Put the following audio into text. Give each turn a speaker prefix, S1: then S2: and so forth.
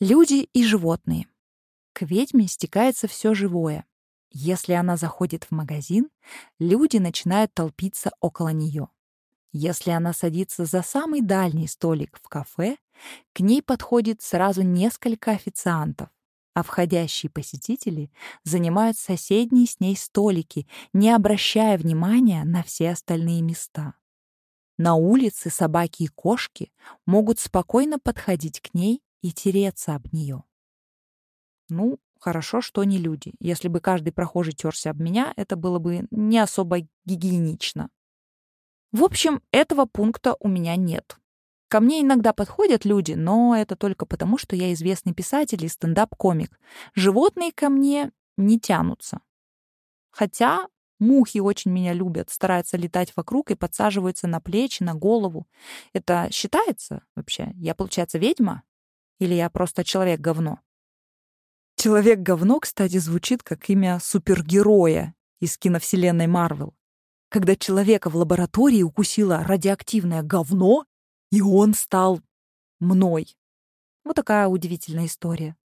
S1: Люди и животные. К ведьме стекается все живое. Если она заходит в магазин, люди начинают толпиться около нее. Если она садится за самый дальний столик в кафе, к ней подходит сразу несколько официантов, а входящие посетители занимают соседние с ней столики, не обращая внимания на все остальные места. На улице собаки и кошки могут спокойно подходить к ней и тереться об нее. Ну, хорошо, что не люди. Если бы каждый прохожий терся об меня, это было бы не особо гигиенично. В общем, этого пункта у меня нет. Ко мне иногда подходят люди, но это только потому, что я известный писатель и стендап-комик. Животные ко мне не тянутся. Хотя мухи очень меня любят, стараются летать вокруг и подсаживаются на плечи, на голову. Это считается вообще? Я, получается, ведьма? Или я просто человек-говно? Человек-говно, кстати, звучит как имя супергероя из киновселенной Марвел. Когда человека в лаборатории укусило радиоактивное говно, и он стал мной. Вот такая удивительная история.